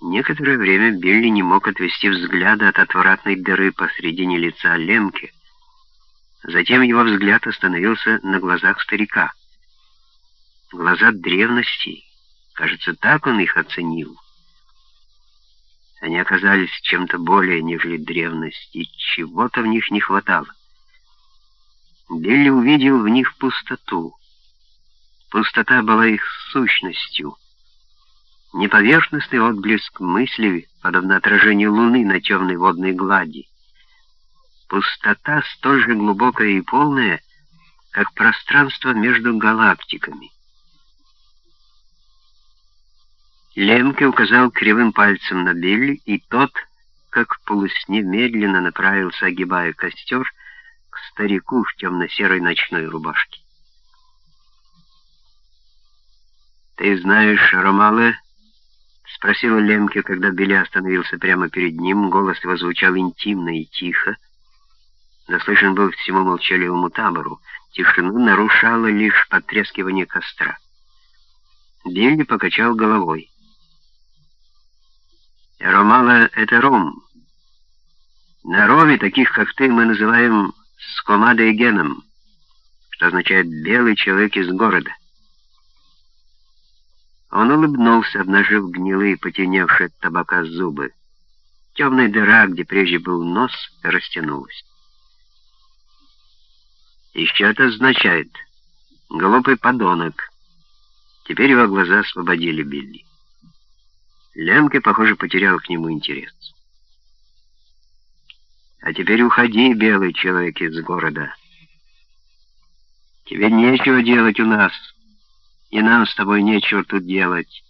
Некоторое время Билли не мог отвести взгляда от отвратной дыры посредине лица Лемки. Затем его взгляд остановился на глазах старика. Глаза древности, кажется, так он их оценил. Они оказались чем-то более, нежели древность, и чего-то в них не хватало. Билли увидел в них пустоту. Пустота была их сущностью — Неповерхностный отблеск мысли, подобно отражению луны на темной водной глади. Пустота столь же глубокая и полная, как пространство между галактиками. Лемке указал кривым пальцем на Билли, и тот, как в полусне, медленно направился, огибая костер, к старику в темно-серой ночной рубашке. «Ты знаешь Ромале?» — спросил Лемке, когда Билли остановился прямо перед ним. Голос его звучал интимно и тихо. Но слышен был всему молчаливому табору. Тишину нарушало лишь потрескивание костра. Билли покачал головой. «Ромала — это ром. На роме, таких как ты, мы называем скомадой геном, что означает «белый человек из города». Он улыбнулся, обнажив гнилые, потемневшие от табака зубы. Темная дыра, где прежде был нос, растянулась. Еще это означает «глупый подонок». Теперь его глаза освободили Билли. Лемке, похоже, потерял к нему интерес. «А теперь уходи, белый человек из города. Тебе нечего делать у нас» и нам с тобой нечего тут делать.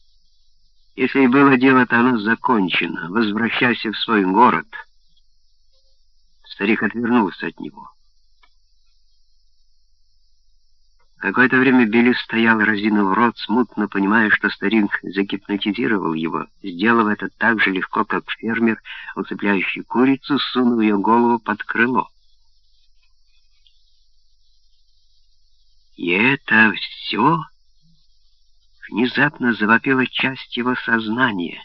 Если и было дело, то оно закончено. Возвращайся в свой город». Старик отвернулся от него. Какое-то время Билли стоял, разинув рот, смутно понимая, что старик загипнотизировал его, сделав это так же легко, как фермер, уцепляющий курицу, сунув ее голову под крыло. «И это все?» Внезапно завопила часть его сознания.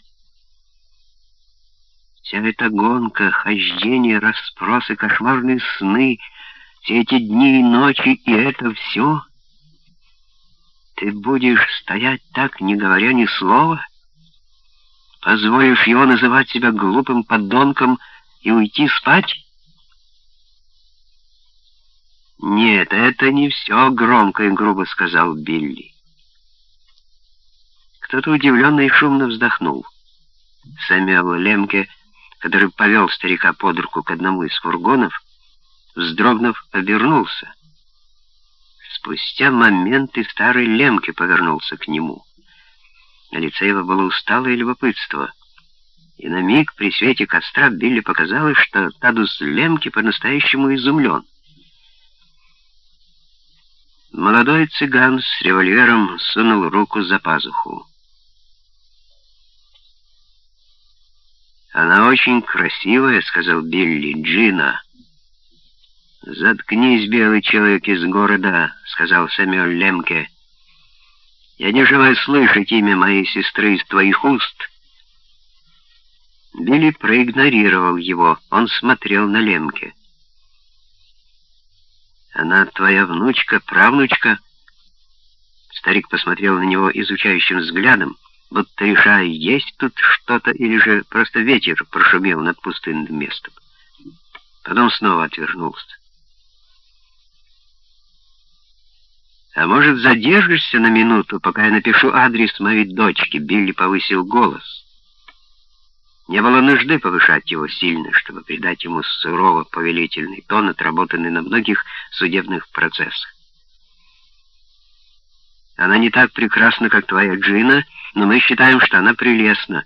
Вся эта гонка, хождение, расспросы, кошмарные сны, все эти дни и ночи, и это все... Ты будешь стоять так, не говоря ни слова? Позволишь его называть себя глупым подонком и уйти спать? «Нет, это не все», — громко и грубо сказал Билли. Кто-то удивленно и шумно вздохнул. Сэмюэл Лемке, который повел старика под руку к одному из фургонов, вздрогнув, обернулся. Спустя момент и старый Лемке повернулся к нему. На лице его было усталое любопытство. И на миг при свете костра Билли показалось, что Тадус Лемке по-настоящему изумлен. Молодой цыган с револьвером сунул руку за пазуху. «Она очень красивая», — сказал Билли Джина. «Заткнись, белый человек из города», — сказал Сэмюэл Лемке. «Я не желаю слышать имя моей сестры из твоих уст». Билли проигнорировал его. Он смотрел на Лемке. «Она твоя внучка, правнучка?» Старик посмотрел на него изучающим взглядом будто решая, есть тут что-то или же просто ветер прошумел над пустынным местом. Потом снова отвернулся. «А может, задержишься на минуту, пока я напишу адрес моей дочки?» Билли повысил голос. Не было нужды повышать его сильно, чтобы придать ему сурово повелительный тон, отработанный на многих судебных процессах. Она не так прекрасна, как твоя Джина, но мы считаем, что она прелестна.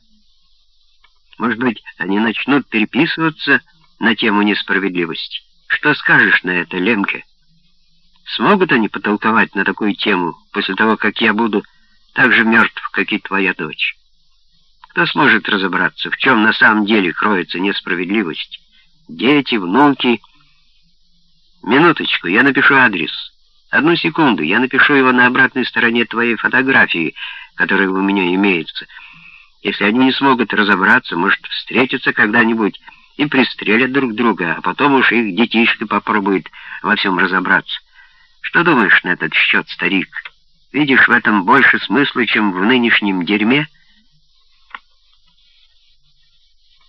Может быть, они начнут переписываться на тему несправедливости. Что скажешь на это, Ленке? Смогут они потолковать на такую тему после того, как я буду так же мертв, как и твоя дочь? Кто сможет разобраться, в чем на самом деле кроется несправедливость? Дети, внуки... Минуточку, я напишу адрес. Одну секунду, я напишу его на обратной стороне твоей фотографии, которая у меня имеется. Если они не смогут разобраться, может, встретятся когда-нибудь и пристрелят друг друга, а потом уж их детишки попробуют во всем разобраться. Что думаешь на этот счет, старик? Видишь в этом больше смысла, чем в нынешнем дерьме?»